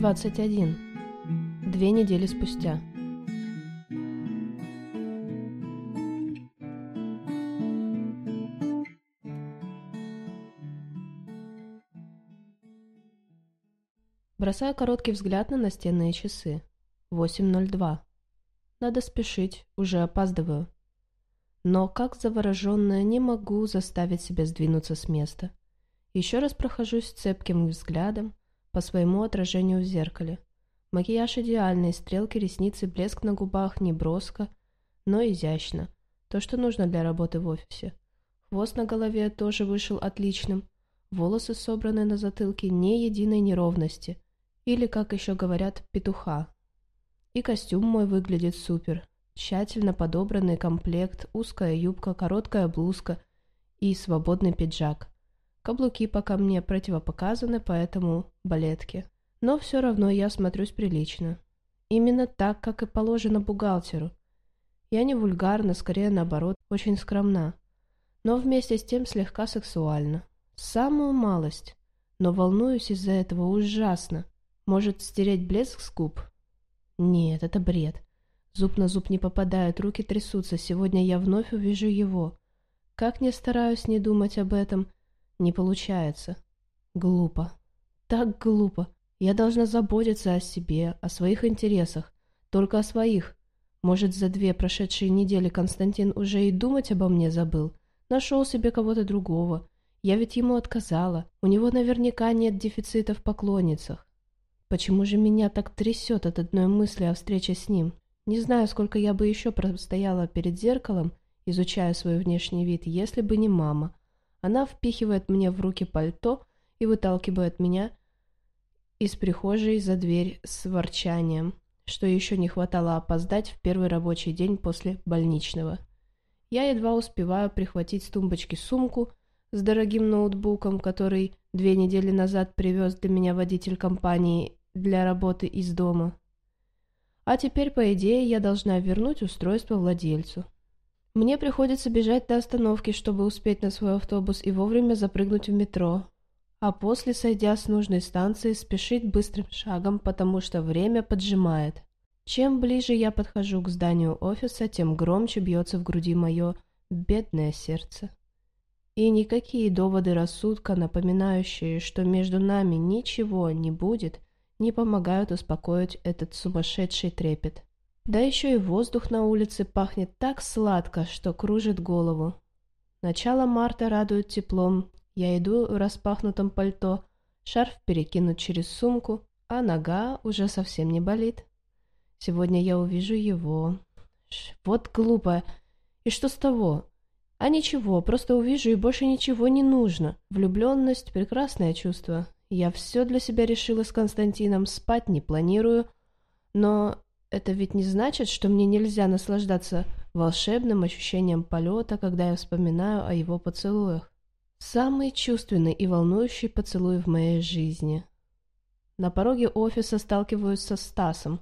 21. Две недели спустя. Бросаю короткий взгляд на настенные часы. 8.02. Надо спешить, уже опаздываю. Но, как завороженная, не могу заставить себя сдвинуться с места. Еще раз прохожусь цепким взглядом по своему отражению в зеркале. Макияж идеальный, стрелки, ресницы, блеск на губах не броско, но изящно. То, что нужно для работы в офисе. Хвост на голове тоже вышел отличным. Волосы собраны на затылке, ни единой неровности. Или, как еще говорят, петуха. И костюм мой выглядит супер. Тщательно подобранный комплект, узкая юбка, короткая блузка и свободный пиджак. Каблуки пока мне противопоказаны, поэтому балетки. Но все равно я смотрюсь прилично. Именно так, как и положено бухгалтеру. Я не вульгарна, скорее наоборот, очень скромна. Но вместе с тем слегка сексуальна. Самую малость. Но волнуюсь из-за этого ужасно. Может, стереть блеск с губ? Нет, это бред. Зуб на зуб не попадает, руки трясутся. Сегодня я вновь увижу его. Как не стараюсь не думать об этом, не получается. Глупо. Так глупо. Я должна заботиться о себе, о своих интересах. Только о своих. Может, за две прошедшие недели Константин уже и думать обо мне забыл. Нашел себе кого-то другого. Я ведь ему отказала. У него наверняка нет дефицита в поклонницах. Почему же меня так трясет от одной мысли о встрече с ним? Не знаю, сколько я бы еще простояла перед зеркалом, изучая свой внешний вид, если бы не мама. Она впихивает мне в руки пальто и выталкивает меня из прихожей за дверь с ворчанием, что еще не хватало опоздать в первый рабочий день после больничного. Я едва успеваю прихватить с тумбочки сумку с дорогим ноутбуком, который две недели назад привез для меня водитель компании для работы из дома. А теперь, по идее, я должна вернуть устройство владельцу. Мне приходится бежать до остановки, чтобы успеть на свой автобус и вовремя запрыгнуть в метро. А после, сойдя с нужной станции, спешить быстрым шагом, потому что время поджимает. Чем ближе я подхожу к зданию офиса, тем громче бьется в груди мое бедное сердце. И никакие доводы рассудка, напоминающие, что между нами ничего не будет, не помогают успокоить этот сумасшедший трепет. Да еще и воздух на улице пахнет так сладко, что кружит голову. Начало марта радует теплом. Я иду в распахнутом пальто, шарф перекинут через сумку, а нога уже совсем не болит. Сегодня я увижу его. Вот глупо. И что с того? А ничего, просто увижу и больше ничего не нужно. Влюбленность — прекрасное чувство. Я все для себя решила с Константином, спать не планирую, но это ведь не значит, что мне нельзя наслаждаться волшебным ощущением полета, когда я вспоминаю о его поцелуях. Самый чувственный и волнующий поцелуй в моей жизни. На пороге офиса сталкиваюсь со Стасом,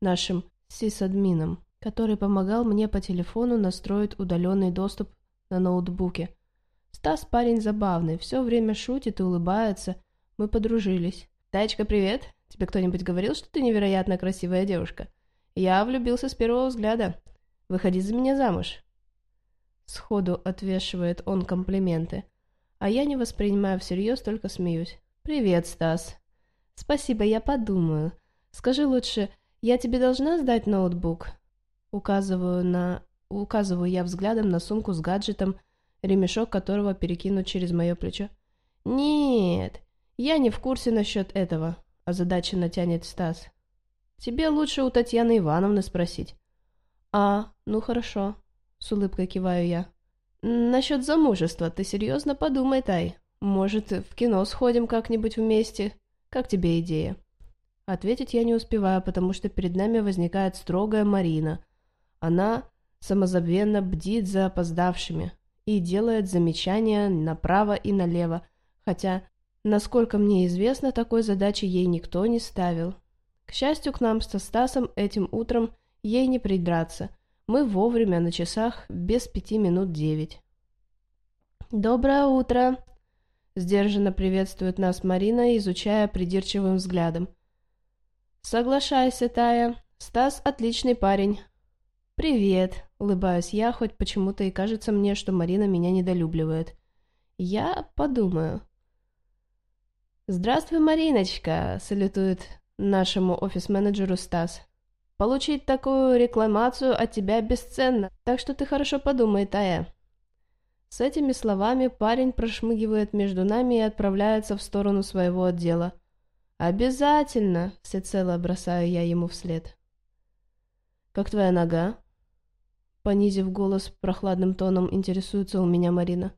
нашим сисадмином, который помогал мне по телефону настроить удаленный доступ на ноутбуке. Стас парень забавный, все время шутит и улыбается. Мы подружились. «Таечка, привет! Тебе кто-нибудь говорил, что ты невероятно красивая девушка?» Я влюбился с первого взгляда. Выходи за меня замуж. Сходу отвешивает он комплименты. А я не воспринимаю всерьез, только смеюсь. «Привет, Стас». «Спасибо, я подумаю. Скажи лучше, я тебе должна сдать ноутбук?» Указываю на... Указываю я взглядом на сумку с гаджетом, ремешок которого перекинут через мое плечо. «Нет, я не в курсе насчет этого», – озадаченно тянет Стас. Тебе лучше у Татьяны Ивановны спросить. А, ну хорошо, с улыбкой киваю я. Насчет замужества ты серьезно подумай, Тай. Может, в кино сходим как-нибудь вместе? Как тебе идея? Ответить я не успеваю, потому что перед нами возникает строгая Марина. Она самозабвенно бдит за опоздавшими и делает замечания направо и налево, хотя, насколько мне известно, такой задачи ей никто не ставил. К счастью, к нам со Стасом этим утром ей не придраться. Мы вовремя на часах без пяти минут девять. «Доброе утро!» Сдержанно приветствует нас Марина, изучая придирчивым взглядом. Соглашайся, Тая. Стас отличный парень. Привет, улыбаюсь я, хоть почему-то и кажется мне, что Марина меня недолюбливает. Я подумаю. «Здравствуй, Мариночка!» — салютует нашему офис-менеджеру Стас. «Получить такую рекламацию от тебя бесценно, так что ты хорошо подумай, Тая». С этими словами парень прошмыгивает между нами и отправляется в сторону своего отдела. «Обязательно!» — всецело бросаю я ему вслед. «Как твоя нога?» Понизив голос прохладным тоном, интересуется у меня Марина.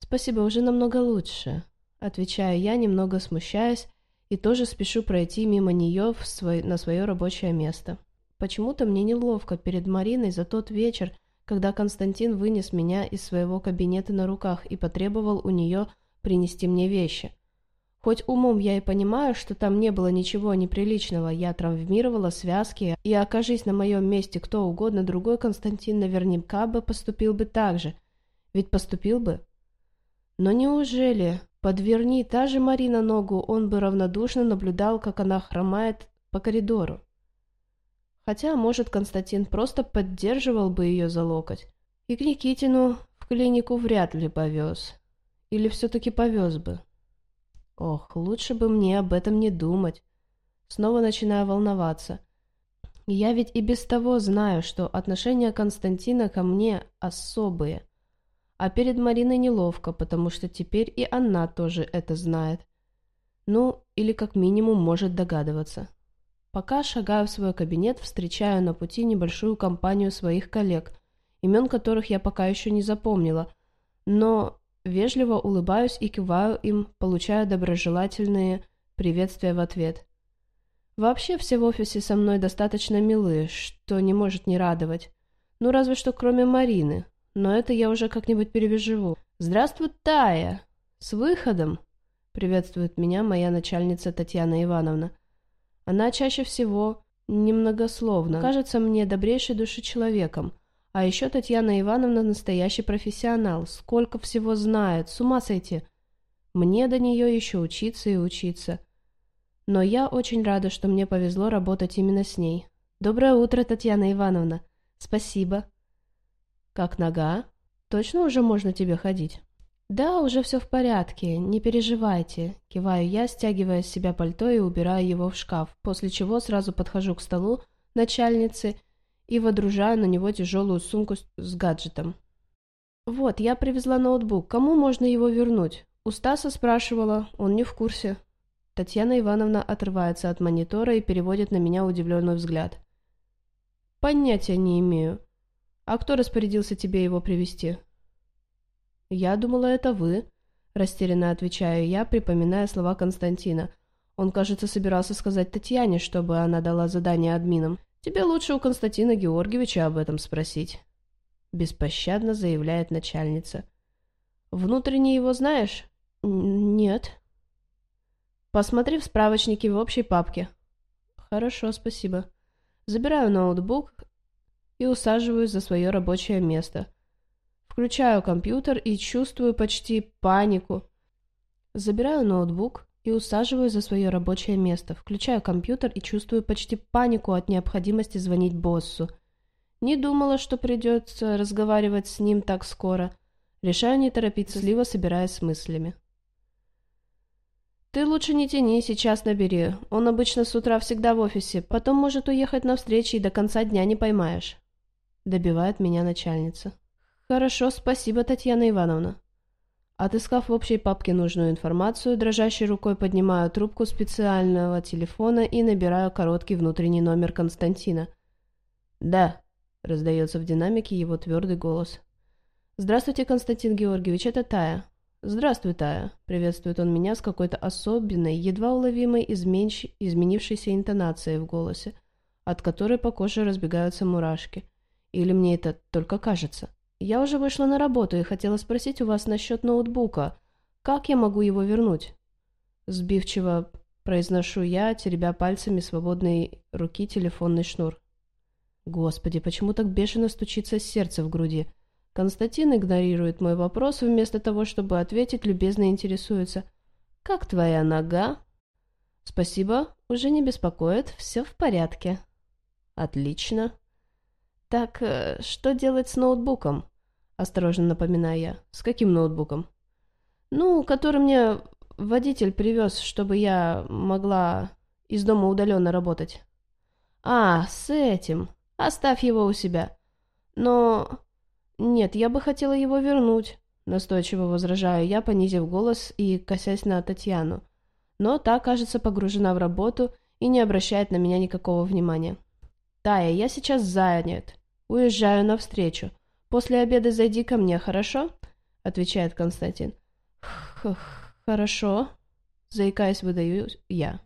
«Спасибо, уже намного лучше», — отвечаю я, немного смущаясь, и тоже спешу пройти мимо нее в свой, на свое рабочее место. Почему-то мне неловко перед Мариной за тот вечер, когда Константин вынес меня из своего кабинета на руках и потребовал у нее принести мне вещи. Хоть умом я и понимаю, что там не было ничего неприличного, я травмировала связки, и окажись на моем месте кто угодно другой, Константин наверняка бы поступил бы так же. Ведь поступил бы. Но неужели, подверни та же Марина ногу, он бы равнодушно наблюдал, как она хромает по коридору? Хотя, может, Константин просто поддерживал бы ее за локоть. И к Никитину в клинику вряд ли повез. Или все-таки повез бы. Ох, лучше бы мне об этом не думать. Снова начинаю волноваться. Я ведь и без того знаю, что отношения Константина ко мне особые – а перед Мариной неловко, потому что теперь и она тоже это знает. Ну, или как минимум может догадываться. Пока шагаю в свой кабинет, встречаю на пути небольшую компанию своих коллег, имен которых я пока еще не запомнила, но вежливо улыбаюсь и киваю им, получая доброжелательные приветствия в ответ. Вообще все в офисе со мной достаточно милые, что не может не радовать. Ну, разве что кроме Марины, но это я уже как-нибудь переживу. «Здравствуй, Тая! С выходом!» — приветствует меня моя начальница Татьяна Ивановна. Она чаще всего немногословно, кажется мне добрейшей души человеком. А еще Татьяна Ивановна настоящий профессионал, сколько всего знает, с ума сойти. Мне до нее еще учиться и учиться. Но я очень рада, что мне повезло работать именно с ней. Доброе утро, Татьяна Ивановна. Спасибо. «Как нога? Точно уже можно тебе ходить?» «Да, уже все в порядке, не переживайте», — киваю я, стягивая с себя пальто и убираю его в шкаф, после чего сразу подхожу к столу начальницы и водружаю на него тяжелую сумку с гаджетом. «Вот, я привезла ноутбук, кому можно его вернуть?» У Стаса спрашивала, он не в курсе. Татьяна Ивановна отрывается от монитора и переводит на меня удивленный взгляд. «Понятия не имею. «А кто распорядился тебе его привести «Я думала, это вы», — растерянно отвечаю я, припоминая слова Константина. Он, кажется, собирался сказать Татьяне, чтобы она дала задание админам. «Тебе лучше у Константина Георгиевича об этом спросить», — беспощадно заявляет начальница. «Внутренне его знаешь?» «Нет». «Посмотри в справочнике в общей папке». «Хорошо, спасибо». Забираю ноутбук и усаживаюсь за свое рабочее место. Включаю компьютер и чувствую почти панику. Забираю ноутбук и усаживаюсь за свое рабочее место. Включаю компьютер и чувствую почти панику от необходимости звонить боссу. Не думала, что придется разговаривать с ним так скоро. Решаю не торопиться, сливо собираясь с мыслями. «Ты лучше не тяни, сейчас набери. Он обычно с утра всегда в офисе, потом может уехать на встречи и до конца дня не поймаешь». Добивает меня начальница. Хорошо, спасибо, Татьяна Ивановна. Отыскав в общей папке нужную информацию, дрожащей рукой поднимаю трубку специального телефона и набираю короткий внутренний номер Константина. «Да», — раздается в динамике его твердый голос. «Здравствуйте, Константин Георгиевич, это Тая». «Здравствуй, Тая», — приветствует он меня с какой-то особенной, едва уловимой изменщ... изменившейся интонацией в голосе, от которой по коже разбегаются мурашки. Или мне это только кажется? Я уже вышла на работу и хотела спросить у вас насчет ноутбука. Как я могу его вернуть? Сбивчиво произношу я, теребя пальцами свободной руки телефонный шнур. Господи, почему так бешено стучится сердце в груди? Константин игнорирует мой вопрос, вместо того, чтобы ответить, любезно интересуется. «Как твоя нога?» Спасибо, уже не беспокоит, все в порядке. Отлично. Так, э, что делать с ноутбуком? Осторожно напоминаю я. С каким ноутбуком? Ну, который мне водитель привез, чтобы я могла из дома удаленно работать. А, с этим. Оставь его у себя. Но... Нет, я бы хотела его вернуть. Настойчиво возражаю я, понизив голос и косясь на Татьяну. Но та, кажется, погружена в работу и не обращает на меня никакого внимания. «Тая, я сейчас занят. Уезжаю навстречу. После обеда зайди ко мне, хорошо?» — отвечает Константин. «Х-хорошо», — заикаясь, выдаю я.